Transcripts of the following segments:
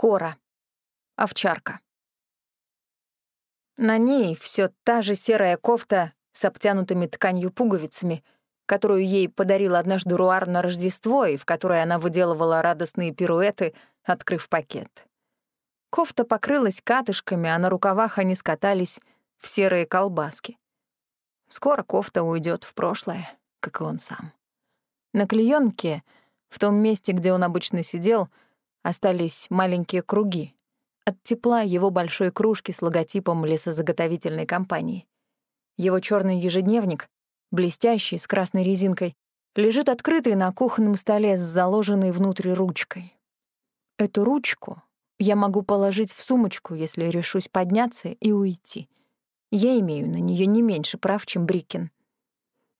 Кора. Овчарка. На ней все та же серая кофта с обтянутыми тканью пуговицами, которую ей подарил однажды Руар на Рождество и в которой она выделывала радостные пируэты, открыв пакет. Кофта покрылась катышками, а на рукавах они скатались в серые колбаски. Скоро кофта уйдет в прошлое, как и он сам. На клеенке, в том месте, где он обычно сидел, остались маленькие круги от тепла его большой кружки с логотипом лесозаготовительной компании. Его черный ежедневник, блестящий, с красной резинкой, лежит открытый на кухонном столе с заложенной внутрь ручкой. Эту ручку я могу положить в сумочку, если решусь подняться и уйти. Я имею на нее не меньше прав, чем Брикин.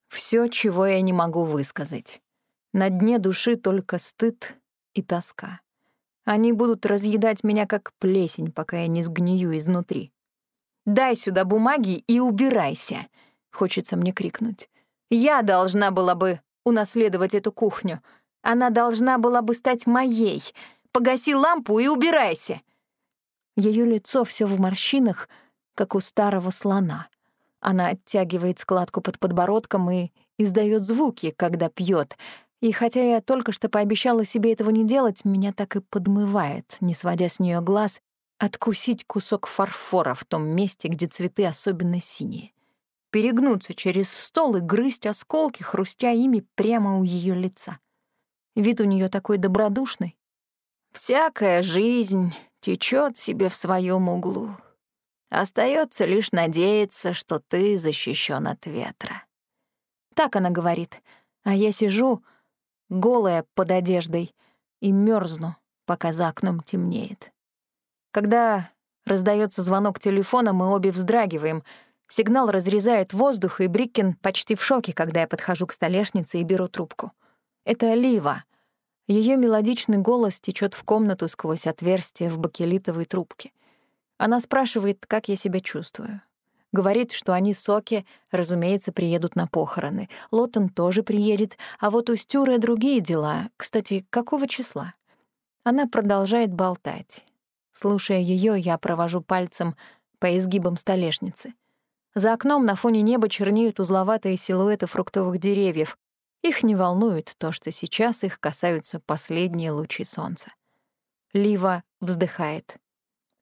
Все, чего я не могу высказать. На дне души только стыд и тоска. Они будут разъедать меня как плесень, пока я не сгнию изнутри. «Дай сюда бумаги и убирайся!» — хочется мне крикнуть. «Я должна была бы унаследовать эту кухню. Она должна была бы стать моей. Погаси лампу и убирайся!» Ее лицо все в морщинах, как у старого слона. Она оттягивает складку под подбородком и издает звуки, когда пьет, и хотя я только что пообещала себе этого не делать, меня так и подмывает, не сводя с нее глаз, откусить кусок фарфора в том месте, где цветы особенно синие. Перегнуться через стол и грызть осколки, хрустя ими прямо у ее лица. Вид у нее такой добродушный. Всякая жизнь течет себе в своем углу. Остается лишь надеяться, что ты защищен от ветра. Так она говорит, а я сижу, голая под одеждой, и мерзну, пока за окном темнеет. Когда раздается звонок телефона, мы обе вздрагиваем. Сигнал разрезает воздух, и Бриккин почти в шоке, когда я подхожу к столешнице и беру трубку. Это Лива. Ее мелодичный голос течет в комнату сквозь отверстие в бакелитовой трубке. Она спрашивает, как я себя чувствую. Говорит, что они с Оки, разумеется, приедут на похороны. Лотон тоже приедет, а вот у Стюра другие дела. Кстати, какого числа? Она продолжает болтать. Слушая ее, я провожу пальцем по изгибам столешницы. За окном на фоне неба чернеют узловатые силуэты фруктовых деревьев. Их не волнует то, что сейчас их касаются последние лучи солнца. Лива вздыхает.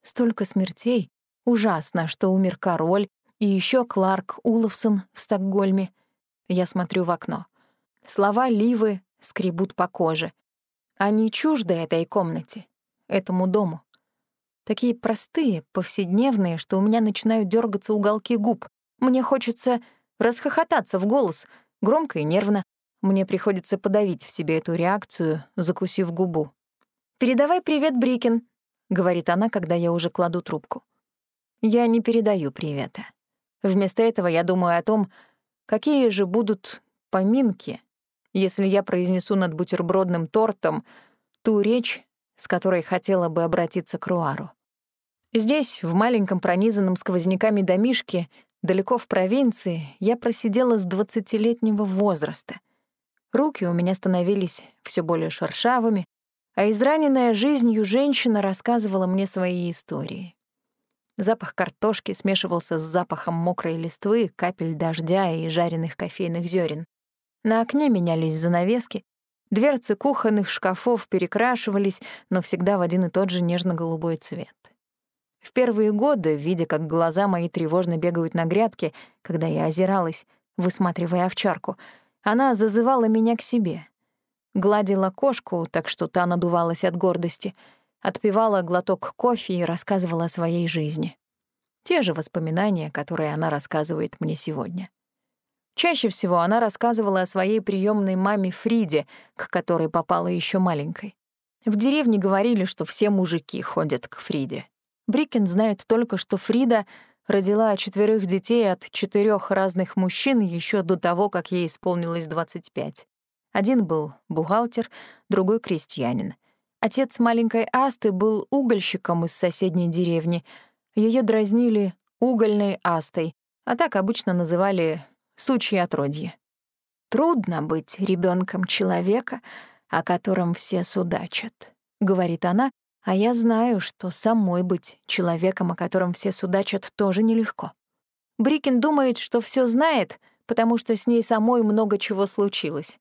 Столько смертей. Ужасно, что умер король, и еще Кларк Уловсон в Стокгольме. Я смотрю в окно. Слова Ливы скребут по коже. Они чужды этой комнате, этому дому. Такие простые, повседневные, что у меня начинают дергаться уголки губ. Мне хочется расхохотаться в голос, громко и нервно. Мне приходится подавить в себе эту реакцию, закусив губу. «Передавай привет, Брикин», — говорит она, когда я уже кладу трубку. Я не передаю привета. Вместо этого я думаю о том, какие же будут поминки, если я произнесу над бутербродным тортом ту речь, с которой хотела бы обратиться к Руару. Здесь, в маленьком пронизанном сквозняками домишке, далеко в провинции, я просидела с двадцатилетнего возраста. Руки у меня становились все более шершавыми, а израненная жизнью женщина рассказывала мне свои истории. Запах картошки смешивался с запахом мокрой листвы, капель дождя и жареных кофейных зерен. На окне менялись занавески, дверцы кухонных шкафов перекрашивались, но всегда в один и тот же нежно-голубой цвет. В первые годы, видя, как глаза мои тревожно бегают на грядке, когда я озиралась, высматривая овчарку, она зазывала меня к себе. Гладила кошку, так что та надувалась от гордости — отпивала глоток кофе и рассказывала о своей жизни. Те же воспоминания, которые она рассказывает мне сегодня. Чаще всего она рассказывала о своей приемной маме Фриде, к которой попала еще маленькой. В деревне говорили, что все мужики ходят к Фриде. Брикен знает только, что Фрида родила четверых детей от четырех разных мужчин еще до того, как ей исполнилось 25. Один был бухгалтер, другой — крестьянин — Отец маленькой Асты был угольщиком из соседней деревни. Ее дразнили угольной Астой, а так обычно называли сучьи отродье. «Трудно быть ребенком человека, о котором все судачат», — говорит она, А я знаю, что самой быть человеком, о котором все судачат, тоже нелегко. Брикин думает, что все знает, потому что с ней самой много чего случилось.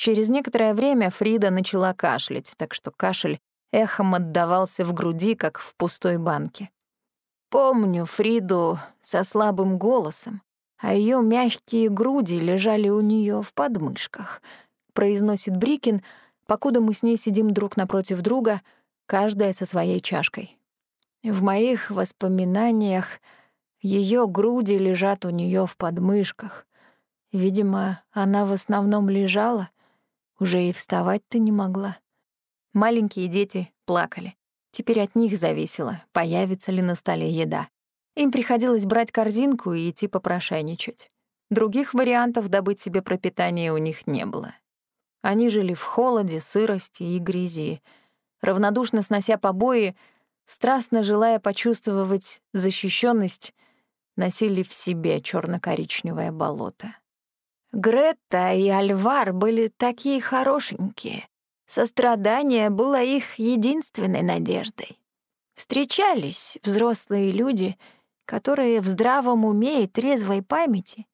Через некоторое время Фрида начала кашлять, так что кашель эхом отдавался в груди, как в пустой банке. Помню Фриду со слабым голосом, а ее мягкие груди лежали у нее в подмышках, произносит Брикин, покуда мы с ней сидим друг напротив друга, каждая со своей чашкой. В моих воспоминаниях ее груди лежат у нее в подмышках. Видимо, она в основном лежала, уже и вставать-то не могла. Маленькие дети плакали. Теперь от них зависело, появится ли на столе еда. Им приходилось брать корзинку и идти попрошайничать. Других вариантов добыть себе пропитание у них не было. Они жили в холоде, сырости и грязи, равнодушно снося побои, страстно желая почувствовать защищенность, носили в себе черно коричневое болото. Гретта и Альвар были такие хорошенькие, Сострадание было их единственной надеждой. Встречались взрослые люди, которые в здравом уме и трезвой памяти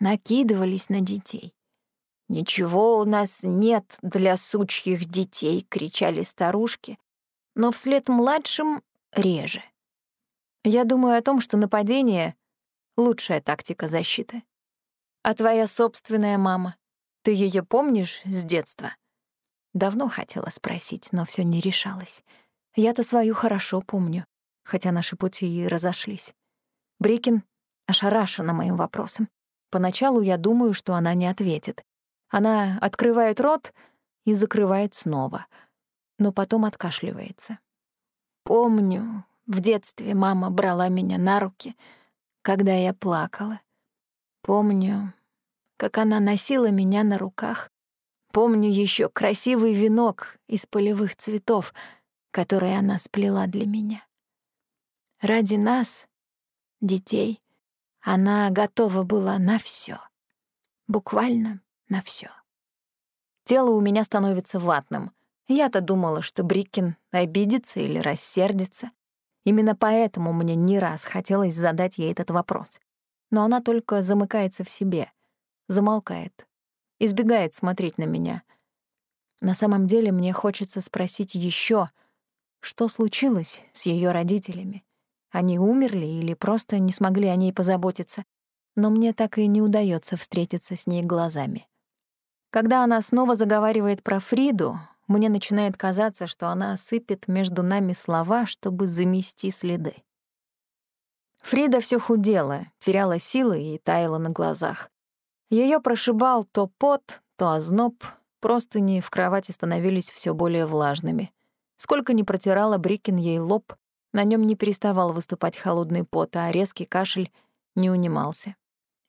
накидывались на детей. «Ничего у нас нет для сучьих детей», — кричали старушки, но вслед младшим реже. Я думаю о том, что нападение — лучшая тактика защиты. А твоя собственная мама, ты ее помнишь с детства? Давно хотела спросить, но все не решалась. Я-то свою хорошо помню, хотя наши пути и разошлись. Брикин ошарашена моим вопросом. Поначалу я думаю, что она не ответит. Она открывает рот и закрывает снова, но потом откашливается. Помню, в детстве мама брала меня на руки, когда я плакала. Помню, как она носила меня на руках, Помню еще красивый венок из полевых цветов, который она сплела для меня. Ради нас, детей, она готова была на все, Буквально на все. Тело у меня становится ватным. Я-то думала, что Брикин обидится или рассердится. Именно поэтому мне не раз хотелось задать ей этот вопрос. Но она только замыкается в себе, замолкает, избегает смотреть на меня. На самом деле мне хочется спросить еще, что случилось с ее родителями. Они умерли или просто не смогли о ней позаботиться, но мне так и не удается встретиться с ней глазами. Когда она снова заговаривает про Фриду, мне начинает казаться, что она сыпет между нами слова, чтобы замести следы. Фрида все худела, теряла силы и таяла на глазах. Ее прошибал то пот, то озноб, простыни в кровати становились все более влажными. Сколько ни протирала Брикин ей лоб, на нем не переставал выступать холодный пот, а резкий кашель не унимался.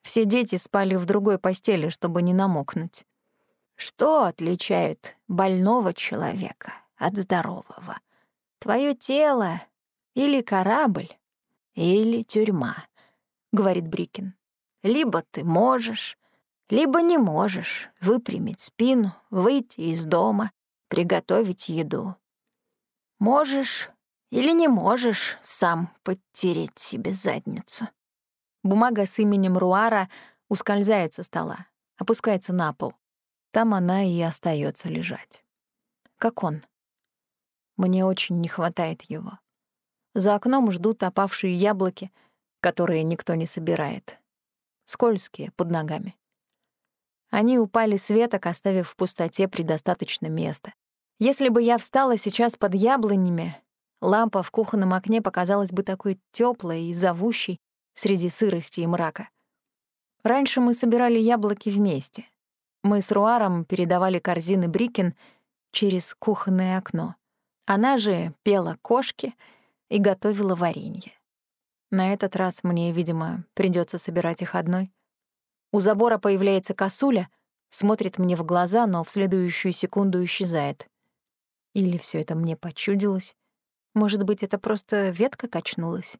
Все дети спали в другой постели, чтобы не намокнуть. Что отличает больного человека от здорового? Твое тело или корабль, или тюрьма, — говорит Брикин. Либо ты можешь, либо не можешь выпрямить спину, выйти из дома, приготовить еду. Можешь или не можешь сам подтереть себе задницу. Бумага с именем Руара ускользает со стола, опускается на пол. Там она и остается лежать. Как он. Мне очень не хватает его. За окном ждут опавшие яблоки, которые никто не собирает. Скользкие под ногами. Они упали с веток, оставив в пустоте предостаточно места. Если бы я встала сейчас под яблонями, лампа в кухонном окне показалась бы такой теплой и зовущей среди сырости и мрака. Раньше мы собирали яблоки вместе. Мы с Руаром передавали корзины Брикин через кухонное окно. Она же пела кошки и готовила варенье. На этот раз мне, видимо, придется собирать их одной. У забора появляется косуля, смотрит мне в глаза, но в следующую секунду исчезает. Или все это мне почудилось? Может быть, это просто ветка качнулась?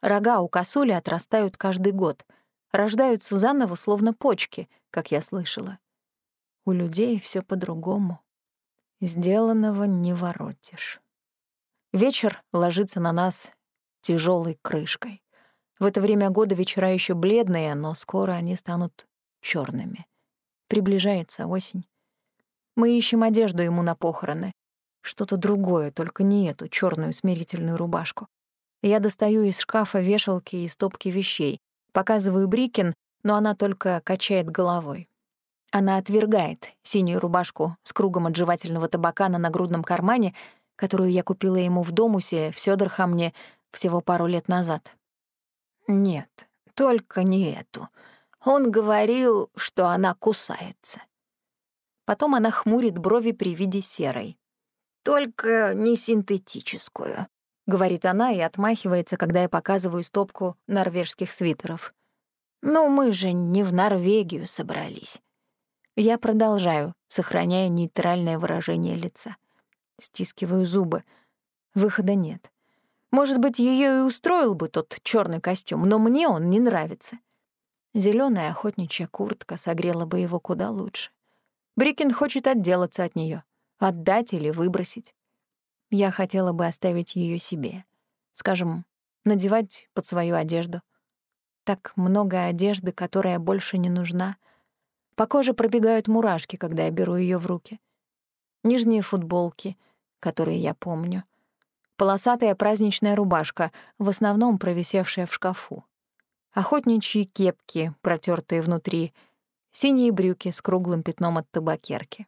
Рога у косули отрастают каждый год, рождаются заново, словно почки, как я слышала. У людей все по-другому. Сделанного не воротишь. Вечер ложится на нас тяжелой крышкой. В это время года вечера еще бледные, но скоро они станут черными. Приближается осень. Мы ищем одежду ему на похороны. Что-то другое, только не эту черную смирительную рубашку. Я достаю из шкафа вешалки и стопки вещей, показываю Брикин, но она только качает головой. Она отвергает синюю рубашку с кругом от жевательного табака на нагрудном кармане, которую я купила ему в Домусе в Сёдорхамне всего пару лет назад. Нет, только не эту. Он говорил, что она кусается. Потом она хмурит брови при виде серой. «Только не синтетическую», — говорит она и отмахивается, когда я показываю стопку норвежских свитеров. «Ну, мы же не в Норвегию собрались». Я продолжаю, сохраняя нейтральное выражение лица. Стискиваю зубы. Выхода нет. Может быть, ее и устроил бы тот черный костюм, но мне он не нравится. Зеленая охотничья куртка согрела бы его куда лучше. Брикин хочет отделаться от нее, отдать или выбросить. Я хотела бы оставить ее себе. Скажем, надевать под свою одежду. Так много одежды, которая больше не нужна. По коже пробегают мурашки, когда я беру ее в руки. Нижние футболки, которые я помню — полосатая праздничная рубашка, в основном провисевшая в шкафу. Охотничьи кепки, протертые внутри, синие брюки с круглым пятном от табакерки.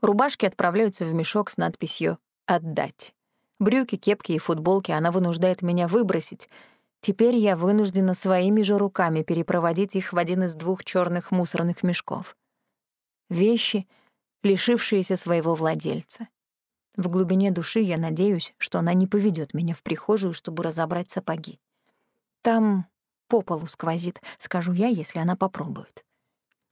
Рубашки отправляются в мешок с надписью «Отдать». Брюки, кепки и футболки она вынуждает меня выбросить. Теперь я вынуждена своими же руками перепроводить их в один из двух черных мусорных мешков. Вещи, лишившиеся своего владельца. В глубине души я надеюсь, что она не поведет меня в прихожую, чтобы разобрать сапоги. Там по полу сквозит, скажу я, если она попробует.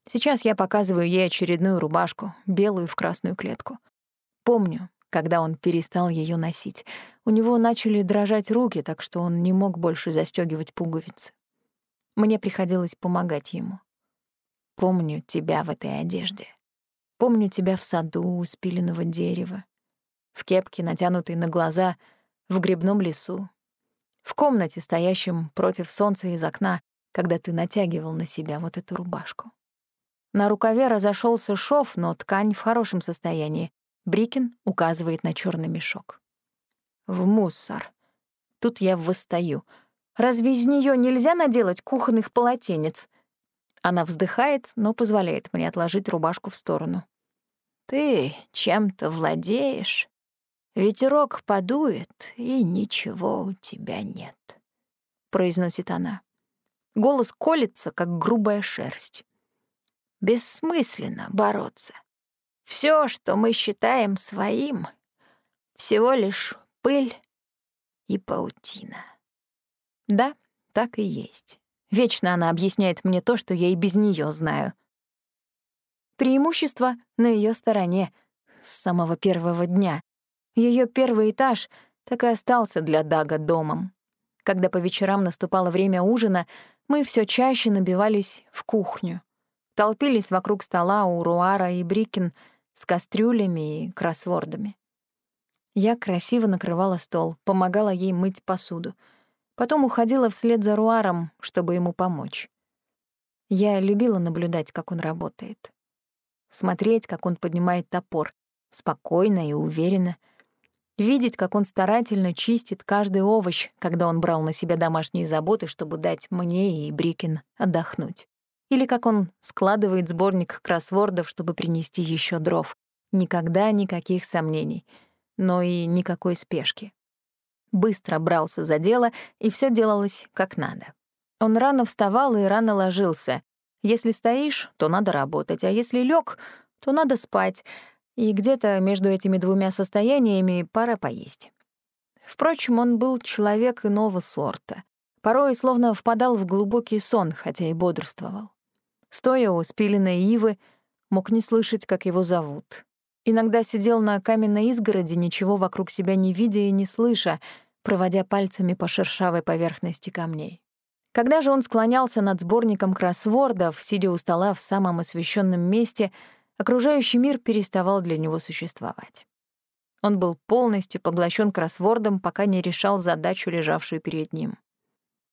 Сейчас я показываю ей очередную рубашку, белую в красную клетку. Помню, когда он перестал ее носить. У него начали дрожать руки, так что он не мог больше застегивать пуговицы. Мне приходилось помогать ему. Помню тебя в этой одежде. Помню тебя в саду у спиленного дерева, в кепке, натянутой на глаза, в грибном лесу, в комнате, стоящем против солнца из окна, когда ты натягивал на себя вот эту рубашку. На рукаве разошелся шов, но ткань в хорошем состоянии. Брикин указывает на черный мешок. В мусор. Тут я восстаю. Разве из нее нельзя наделать кухонных полотенец? Она вздыхает, но позволяет мне отложить рубашку в сторону. Ты чем-то владеешь, Ветерок подует, и ничего у тебя нет, произносит она. Голос колется, как грубая шерсть. Бессмысленно бороться. Все, что мы считаем своим, всего лишь пыль и паутина. Да, так и есть. Вечно она объясняет мне то, что я и без нее знаю. Преимущество на ее стороне с самого первого дня. Ее первый этаж так и остался для Дага домом. Когда по вечерам наступало время ужина, мы все чаще набивались в кухню. Толпились вокруг стола у Руара и Брикин с кастрюлями и кроссвордами. Я красиво накрывала стол, помогала ей мыть посуду. Потом уходила вслед за Руаром, чтобы ему помочь. Я любила наблюдать, как он работает. Смотреть, как он поднимает топор, спокойно и уверенно — Видеть, как он старательно чистит каждый овощ, когда он брал на себя домашние заботы, чтобы дать мне и Брикин отдохнуть. Или как он складывает сборник кроссвордов, чтобы принести еще дров. Никогда никаких сомнений, но и никакой спешки. Быстро брался за дело, и все делалось как надо. Он рано вставал и рано ложился. Если стоишь, то надо работать, а если лег, то надо спать — и где-то между этими двумя состояниями пора поесть. Впрочем, он был человек иного сорта. Порой словно впадал в глубокий сон, хотя и бодрствовал. Стоя у спиленной ивы, мог не слышать, как его зовут. Иногда сидел на каменной изгороди, ничего вокруг себя не видя и не слыша, проводя пальцами по шершавой поверхности камней. Когда же он склонялся над сборником кроссвордов, сидя у стола в самом освещенном месте — окружающий мир переставал для него существовать. Он был полностью поглощен кроссвордом, пока не решал задачу, лежавшую перед ним.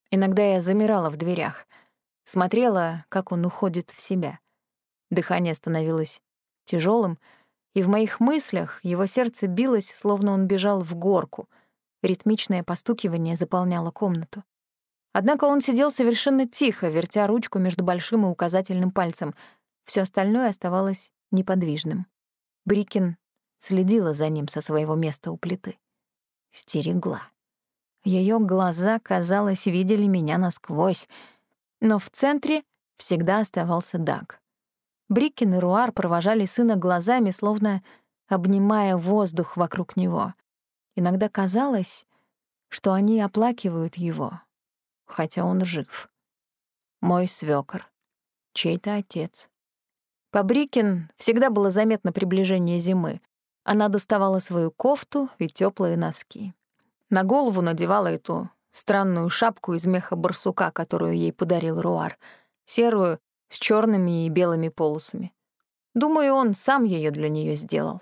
Иногда я замирала в дверях, смотрела, как он уходит в себя. Дыхание становилось тяжелым, и в моих мыслях его сердце билось, словно он бежал в горку. Ритмичное постукивание заполняло комнату. Однако он сидел совершенно тихо, вертя ручку между большим и указательным пальцем. Все остальное оставалось неподвижным. Брикин следила за ним со своего места у плиты. Стерегла. Ее глаза, казалось, видели меня насквозь. Но в центре всегда оставался Даг. Брикин и Руар провожали сына глазами, словно обнимая воздух вокруг него. Иногда казалось, что они оплакивают его, хотя он жив. Мой свёкор, чей-то отец. По Брикин всегда было заметно приближение зимы. Она доставала свою кофту и теплые носки. На голову надевала эту странную шапку из меха барсука, которую ей подарил Руар, серую с черными и белыми полосами. Думаю, он сам ее для нее сделал.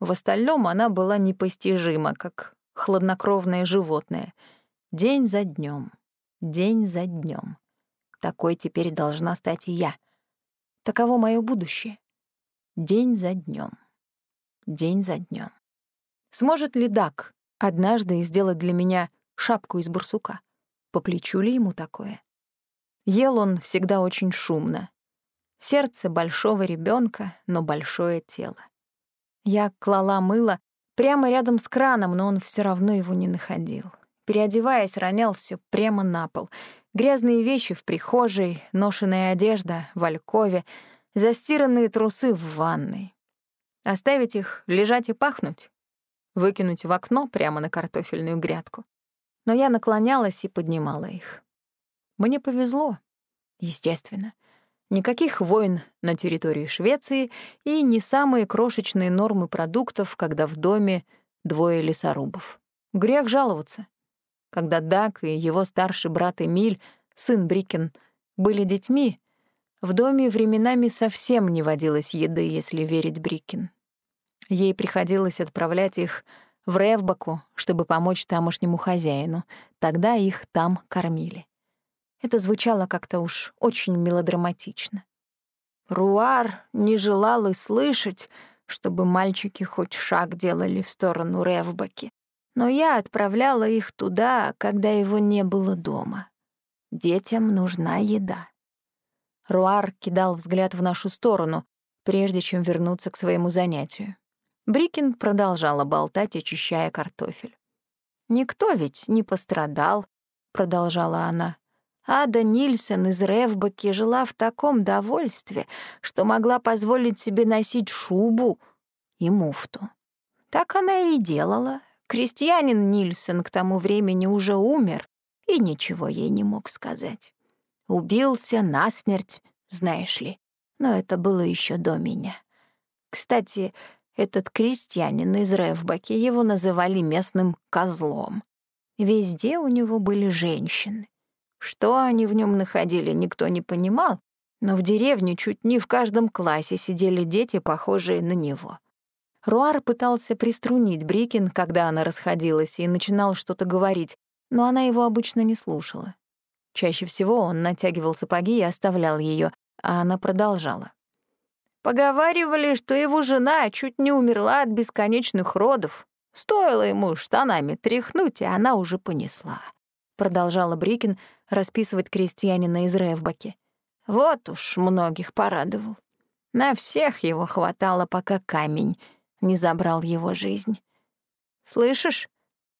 В остальном она была непостижима, как хладнокровное животное. День за днем, день за днем. Такой теперь должна стать и я. Таково мое будущее. День за днем день за днем. Сможет ли Дак однажды сделать для меня шапку из барсука? По плечу ли ему такое? Ел он всегда очень шумно. Сердце большого ребенка, но большое тело. Я клала мыло прямо рядом с краном, но он все равно его не находил. Переодеваясь, ронял все прямо на пол. Грязные вещи в прихожей, ношеная одежда в алькове, застиранные трусы в ванной. Оставить их лежать и пахнуть? Выкинуть в окно прямо на картофельную грядку? Но я наклонялась и поднимала их. Мне повезло, естественно. Никаких войн на территории Швеции и не самые крошечные нормы продуктов, когда в доме двое лесорубов. Грех жаловаться. Когда Дак и его старший брат Эмиль, сын Брикин, были детьми, в доме временами совсем не водилось еды, если верить Брикин. Ей приходилось отправлять их в Ревбаку, чтобы помочь тамошнему хозяину. Тогда их там кормили. Это звучало как-то уж очень мелодраматично. Руар не желал и слышать, чтобы мальчики хоть шаг делали в сторону Ревбаки. Но я отправляла их туда, когда его не было дома. Детям нужна еда. Руар кидал взгляд в нашу сторону, прежде чем вернуться к своему занятию. Брикин продолжала болтать, очищая картофель. «Никто ведь не пострадал», — продолжала она. Ада Нильсон из Ревбаки жила в таком довольстве, что могла позволить себе носить шубу и муфту. Так она и делала. Крестьянин Нильсон к тому времени уже умер и ничего ей не мог сказать. Убился насмерть, знаешь ли, но это было еще до меня. Кстати, этот крестьянин из Ревбаки, его называли местным козлом. Везде у него были женщины. Что они в нем находили, никто не понимал, но в деревне чуть не в каждом классе сидели дети, похожие на него. Руар пытался приструнить Брикин, когда она расходилась, и начинал что-то говорить, но она его обычно не слушала. Чаще всего он натягивал сапоги и оставлял ее, а она продолжала. Поговаривали, что его жена чуть не умерла от бесконечных родов. Стоило ему штанами тряхнуть, и она уже понесла. Продолжала Брикин расписывать крестьянина из Ревбаки. Вот уж многих порадовал. На всех его хватало, пока камень не забрал его жизнь. Слышишь,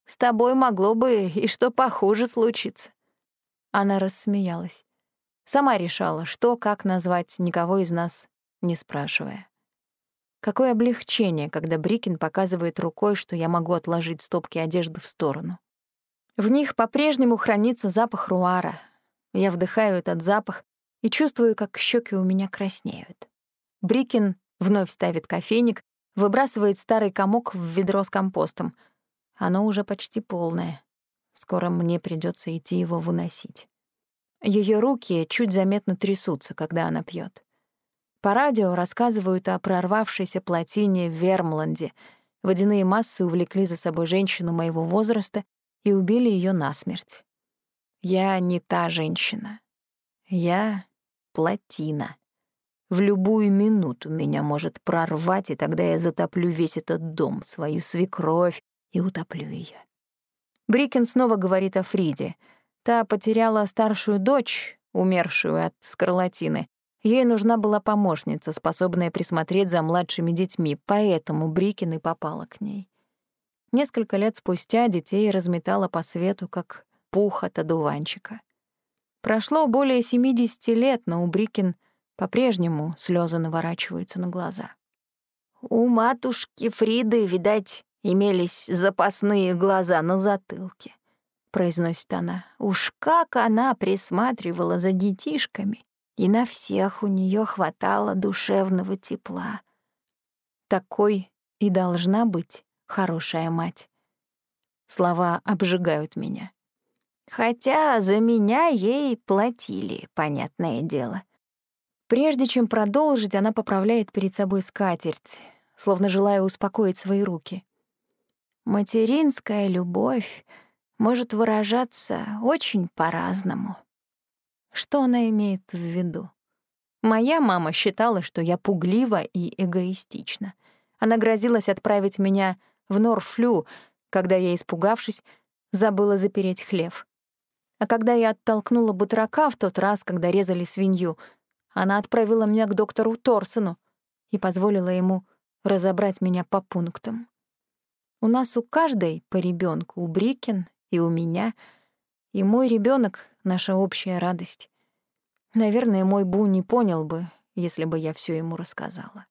с тобой могло бы и что похуже случиться. Она рассмеялась. Сама решала, что, как назвать никого из нас не спрашивая. Какое облегчение, когда Брикин показывает рукой, что я могу отложить стопки одежды в сторону. В них по-прежнему хранится запах руара. Я вдыхаю этот запах и чувствую, как щеки у меня краснеют. Брикин вновь ставит кофейник, выбрасывает старый комок в ведро с компостом. Оно уже почти полное. Скоро мне придется идти его выносить. Ее руки чуть заметно трясутся, когда она пьет. По радио рассказывают о прорвавшейся плотине в Вермланде Водяные массы увлекли за собой женщину моего возраста и убили ее насмерть. Я не та женщина. Я плотина. В любую минуту меня может прорвать, и тогда я затоплю весь этот дом, свою свекровь, и утоплю ее. Брикин снова говорит о Фриде. Та потеряла старшую дочь, умершую от скарлатины. Ей нужна была помощница, способная присмотреть за младшими детьми, поэтому Брикин и попала к ней. Несколько лет спустя детей разметала по свету, как пух от одуванчика. Прошло более 70 лет, но у Брикин по-прежнему слезы наворачиваются на глаза. У матушки Фриды, видать, имелись запасные глаза на затылке, произносит она. Уж как она присматривала за детишками, и на всех у нее хватало душевного тепла. Такой и должна быть хорошая мать. Слова обжигают меня. Хотя за меня ей платили, понятное дело. Прежде чем продолжить, она поправляет перед собой скатерть, словно желая успокоить свои руки. Материнская любовь может выражаться очень по-разному. Что она имеет в виду? Моя мама считала, что я пуглива и эгоистична. Она грозилась отправить меня в Норфлю, когда я, испугавшись, забыла запереть хлев. А когда я оттолкнула батрака в тот раз, когда резали свинью — она отправила меня к доктору Торсону и позволила ему разобрать меня по пунктам. У нас у каждой по ребенку, у Брикин и у меня, и мой ребенок наша общая радость. Наверное, мой Бу не понял бы, если бы я все ему рассказала.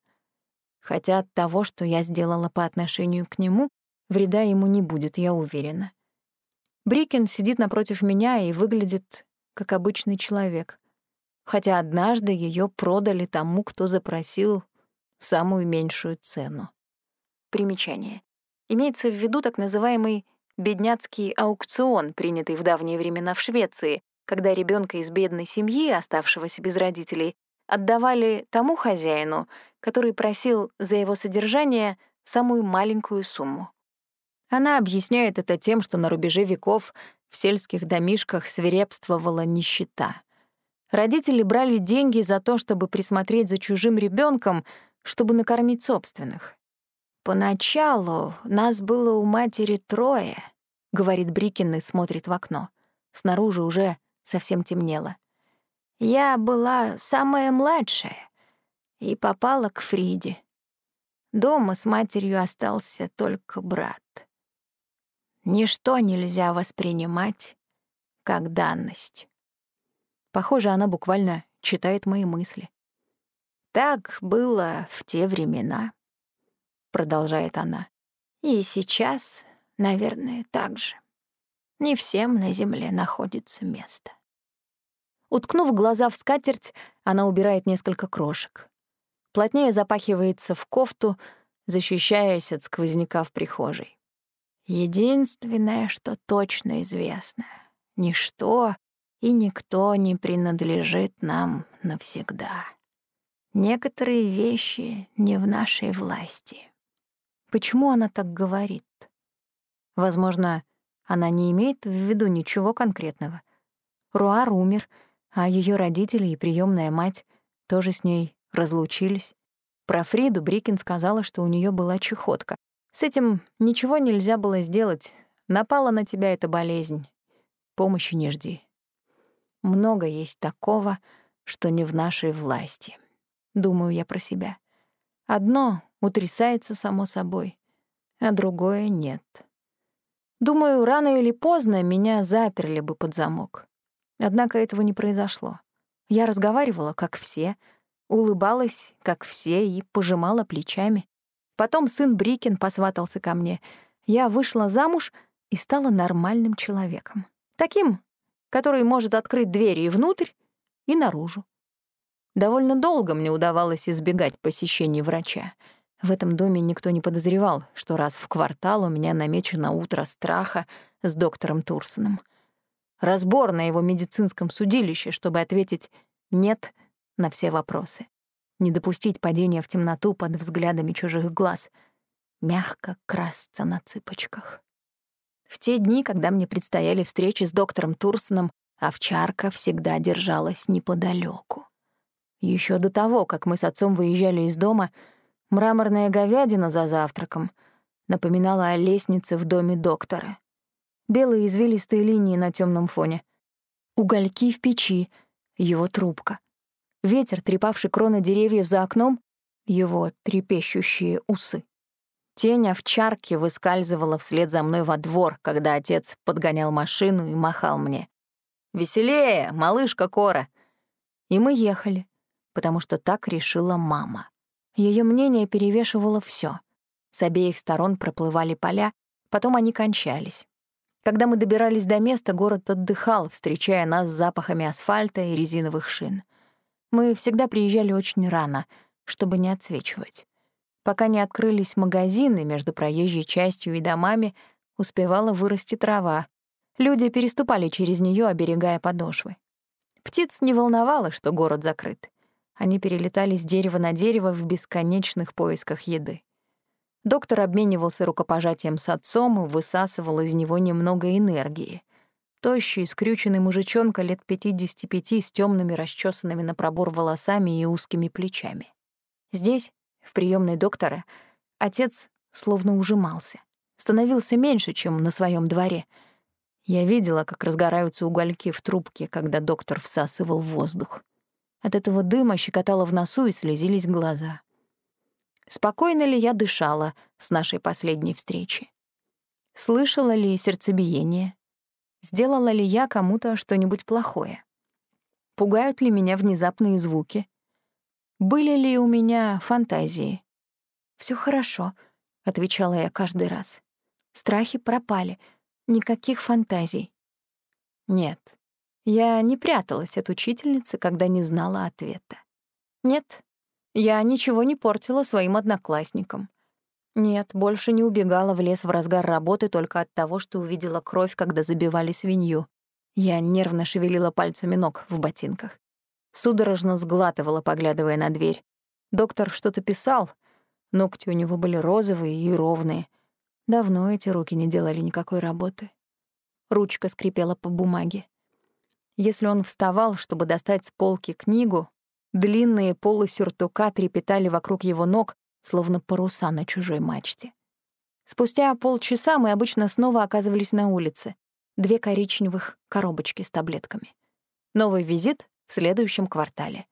Хотя от того, что я сделала по отношению к нему, вреда ему не будет, я уверена. Брикин сидит напротив меня и выглядит как обычный человек хотя однажды ее продали тому, кто запросил самую меньшую цену. Примечание. Имеется в виду так называемый бедняцкий аукцион, принятый в давние времена в Швеции, когда ребенка из бедной семьи, оставшегося без родителей, отдавали тому хозяину, который просил за его содержание самую маленькую сумму. Она объясняет это тем, что на рубеже веков в сельских домишках свирепствовала нищета. Родители брали деньги за то, чтобы присмотреть за чужим ребенком, чтобы накормить собственных. «Поначалу нас было у матери трое», — говорит Брикин и смотрит в окно. Снаружи уже совсем темнело. «Я была самая младшая и попала к Фриде. Дома с матерью остался только брат. Ничто нельзя воспринимать как данность. Похоже, она буквально читает мои мысли. «Так было в те времена», — продолжает она. «И сейчас, наверное, так же. Не всем на земле находится место». Уткнув глаза в скатерть, она убирает несколько крошек. Плотнее запахивается в кофту, защищаясь от сквозняка в прихожей. Единственное, что точно известно — ничто и никто не принадлежит нам навсегда. Некоторые вещи не в нашей власти. Почему она так говорит? Возможно, она не имеет в виду ничего конкретного. Руар умер, а ее родители и приемная мать тоже с ней разлучились. Про Фриду Брикин сказала, что у нее была чехотка. С этим ничего нельзя было сделать. Напала на тебя эта болезнь. Помощи не жди. Много есть такого, что не в нашей власти. Думаю я про себя. Одно утрясается само собой, а другое нет. Думаю, рано или поздно меня заперли бы под замок. Однако этого не произошло. Я разговаривала, как все, улыбалась, как все, и пожимала плечами. Потом сын Брикин посватался ко мне. Я вышла замуж и стала нормальным человеком. Таким, который может открыть двери и внутрь, и наружу. Довольно долго мне удавалось избегать посещений врача. В этом доме никто не подозревал, что раз в квартал у меня намечено утро страха с доктором Турсоном. Разбор на его медицинском судилище, чтобы ответить «нет» на все вопросы. Не допустить падения в темноту под взглядами чужих глаз. мягко красться на цыпочках. В те дни, когда мне предстояли встречи с доктором Турсоном, овчарка всегда держалась неподалеку. Еще до того, как мы с отцом выезжали из дома, мраморная говядина за завтраком напоминала о лестнице в доме доктора. Белые извилистые линии на темном фоне. Угольки в печи, его трубка. Ветер, трепавший кроны деревьев за окном, его трепещущие усы. Тень овчарки выскальзывала вслед за мной во двор, когда отец подгонял машину и махал мне. «Веселее, малышка Кора!» И мы ехали, потому что так решила мама. Ее мнение перевешивало все. С обеих сторон проплывали поля, потом они кончались. Когда мы добирались до места, город отдыхал, встречая нас с запахами асфальта и резиновых шин. Мы всегда приезжали очень рано, чтобы не отсвечивать. Пока не открылись магазины между проезжей частью и домами, успевала вырасти трава. Люди переступали через нее, оберегая подошвы. Птиц не волновало, что город закрыт. Они перелетали с дерева на дерево в бесконечных поисках еды. Доктор обменивался рукопожатием с отцом и высасывал из него немного энергии. Тощий, скрюченный мужичонка лет 55 с темными расчесанными на пробор волосами и узкими плечами. Здесь, в приемной доктора, отец словно ужимался. Становился меньше, чем на своем дворе. Я видела, как разгораются угольки в трубке, когда доктор всасывал воздух. От этого дыма щекотало в носу и слезились глаза. Спокойно ли я дышала с нашей последней встречи? Слышала ли сердцебиение? Сделала ли я кому-то что-нибудь плохое? Пугают ли меня внезапные звуки? Были ли у меня фантазии? Все хорошо», — отвечала я каждый раз. Страхи пропали, никаких фантазий. Нет, я не пряталась от учительницы, когда не знала ответа. Нет, я ничего не портила своим одноклассникам. Нет, больше не убегала в лес в разгар работы только от того, что увидела кровь, когда забивали свинью. Я нервно шевелила пальцами ног в ботинках. Судорожно сглатывала, поглядывая на дверь. Доктор что-то писал. Ногти у него были розовые и ровные. Давно эти руки не делали никакой работы. Ручка скрипела по бумаге. Если он вставал, чтобы достать с полки книгу, длинные полы сюртука трепетали вокруг его ног, словно паруса на чужой мачте. Спустя полчаса мы обычно снова оказывались на улице. Две коричневых коробочки с таблетками. Новый визит в следующем квартале.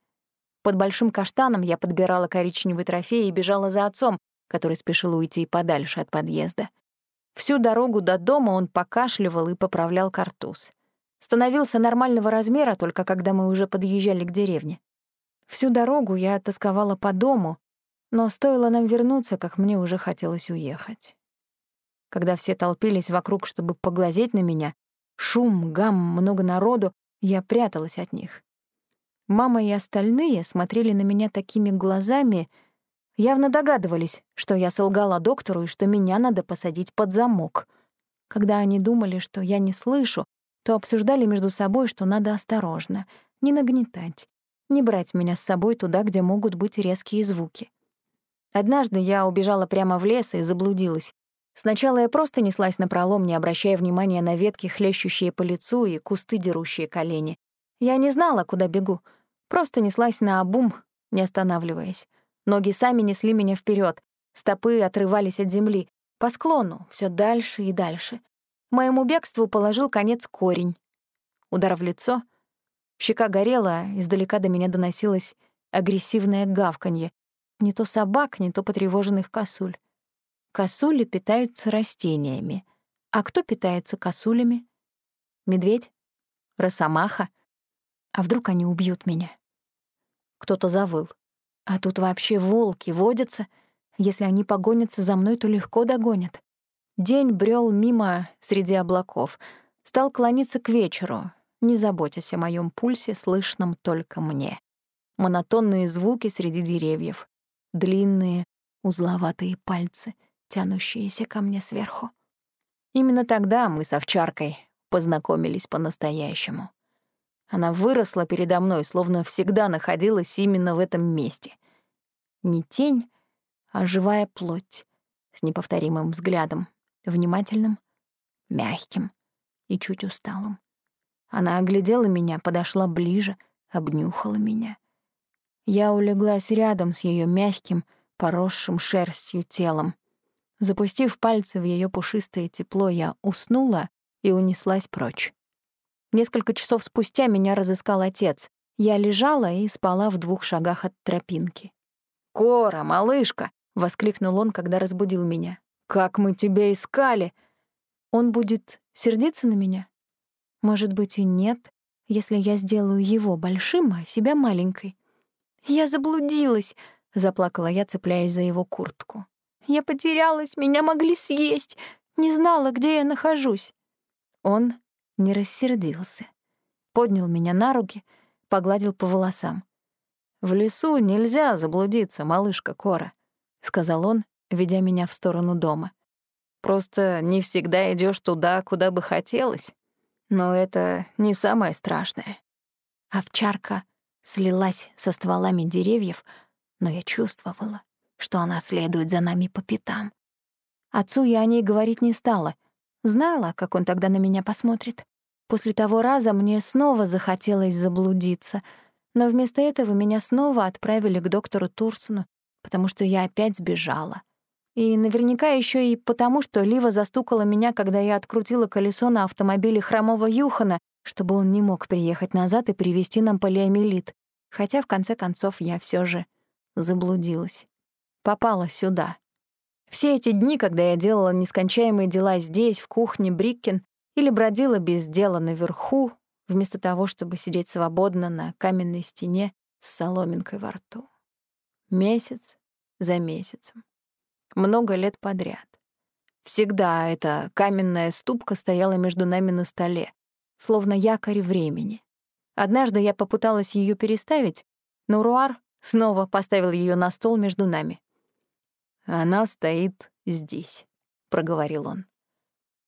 Под большим каштаном я подбирала коричневый трофей и бежала за отцом, который спешил уйти подальше от подъезда. Всю дорогу до дома он покашливал и поправлял картуз. Становился нормального размера только когда мы уже подъезжали к деревне. Всю дорогу я тосковала по дому, но стоило нам вернуться, как мне уже хотелось уехать. Когда все толпились вокруг, чтобы поглазеть на меня, шум, гам, много народу, я пряталась от них. Мама и остальные смотрели на меня такими глазами, явно догадывались, что я солгала доктору и что меня надо посадить под замок. Когда они думали, что я не слышу, то обсуждали между собой, что надо осторожно, не нагнетать, не брать меня с собой туда, где могут быть резкие звуки. Однажды я убежала прямо в лес и заблудилась. Сначала я просто неслась напролом, не обращая внимания на ветки, хлещущие по лицу, и кусты, дерущие колени. Я не знала, куда бегу. Просто неслась на обум, не останавливаясь. Ноги сами несли меня вперед, стопы отрывались от земли, по склону, все дальше и дальше. Моему бегству положил конец корень. Удар в лицо. Щека горела, издалека до меня доносилось агрессивное гавканье. Не то собак, не то потревоженных косуль. Косули питаются растениями. А кто питается косулями? Медведь? Росомаха? А вдруг они убьют меня? Кто-то завыл. А тут вообще волки водятся. Если они погонятся за мной, то легко догонят. День брел мимо среди облаков. Стал клониться к вечеру, не заботясь о моем пульсе, слышном только мне. Монотонные звуки среди деревьев. Длинные, узловатые пальцы, тянущиеся ко мне сверху. Именно тогда мы с овчаркой познакомились по-настоящему. Она выросла передо мной, словно всегда находилась именно в этом месте. Не тень, а живая плоть, с неповторимым взглядом, внимательным, мягким и чуть усталым. Она оглядела меня, подошла ближе, обнюхала меня. Я улеглась рядом с ее мягким, поросшим шерстью телом. Запустив пальцы в ее пушистое тепло, я уснула и унеслась прочь. Несколько часов спустя меня разыскал отец. Я лежала и спала в двух шагах от тропинки. «Кора, малышка!» — воскликнул он, когда разбудил меня. «Как мы тебя искали!» Он будет сердиться на меня? Может быть, и нет, если я сделаю его большим, а себя маленькой. «Я заблудилась», — заплакала я, цепляясь за его куртку. «Я потерялась, меня могли съесть, не знала, где я нахожусь». Он не рассердился. Поднял меня на руки, погладил по волосам. «В лесу нельзя заблудиться, малышка Кора», — сказал он, ведя меня в сторону дома. «Просто не всегда идешь туда, куда бы хотелось. Но это не самое страшное». Овчарка слилась со стволами деревьев, но я чувствовала, что она следует за нами по пятам. Отцу я о ней говорить не стала. Знала, как он тогда на меня посмотрит. После того раза мне снова захотелось заблудиться, но вместо этого меня снова отправили к доктору Турсону, потому что я опять сбежала. И наверняка еще и потому, что Лива застукала меня, когда я открутила колесо на автомобиле хромого Юхана, чтобы он не мог приехать назад и привезти нам полиомиелит. Хотя, в конце концов, я все же заблудилась. Попала сюда. Все эти дни, когда я делала нескончаемые дела здесь, в кухне Бриккин, или бродила без дела наверху, вместо того, чтобы сидеть свободно на каменной стене с соломинкой во рту. Месяц за месяцем. Много лет подряд. Всегда эта каменная ступка стояла между нами на столе, словно якорь времени. Однажды я попыталась ее переставить, но Руар снова поставил ее на стол между нами. «Она стоит здесь», — проговорил он.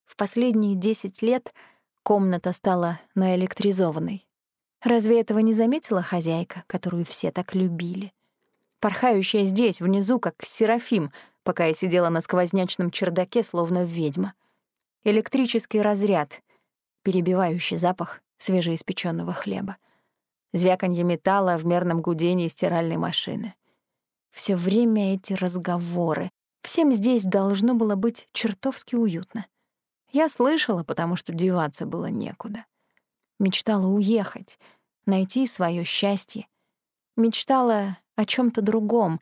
В последние десять лет комната стала наэлектризованной. Разве этого не заметила хозяйка, которую все так любили? Порхающая здесь, внизу, как Серафим, пока я сидела на сквознячном чердаке, словно ведьма. Электрический разряд, перебивающий запах свежеиспеченного хлеба. Звяканье металла в мерном гудении стиральной машины. Все время эти разговоры. Всем здесь должно было быть чертовски уютно. Я слышала, потому что деваться было некуда. Мечтала уехать, найти свое счастье. Мечтала о чем то другом,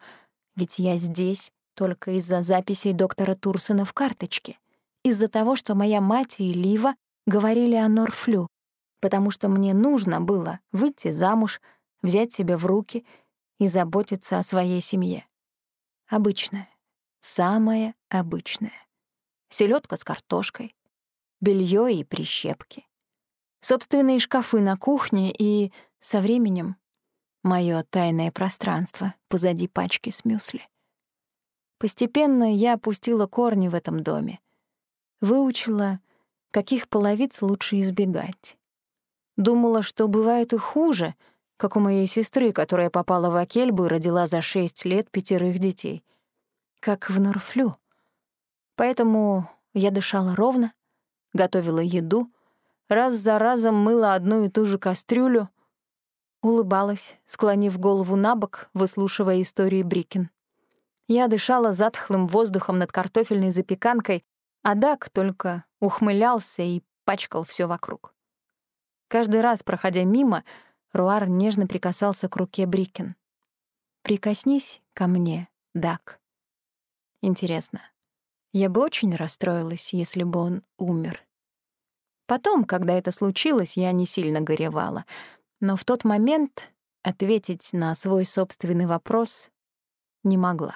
ведь я здесь только из-за записей доктора Турсона в карточке, из-за того, что моя мать и Лива говорили о Норфлю, потому что мне нужно было выйти замуж, взять себя в руки и заботиться о своей семье. Обычное, самое обычное. Селедка с картошкой, белье и прищепки. Собственные шкафы на кухне и, со временем, мое тайное пространство позади пачки с мюсли. Постепенно я опустила корни в этом доме. Выучила, каких половиц лучше избегать. Думала, что бывает и хуже, как у моей сестры, которая попала в Акельбу и родила за шесть лет пятерых детей. Как в Норфлю. Поэтому я дышала ровно, готовила еду, раз за разом мыла одну и ту же кастрюлю, улыбалась, склонив голову на бок, выслушивая истории Брикин. Я дышала затхлым воздухом над картофельной запеканкой, а Дак только ухмылялся и пачкал все вокруг. Каждый раз, проходя мимо, Руар нежно прикасался к руке Брикин. «Прикоснись ко мне, Дак». Интересно, я бы очень расстроилась, если бы он умер. Потом, когда это случилось, я не сильно горевала. Но в тот момент ответить на свой собственный вопрос не могла.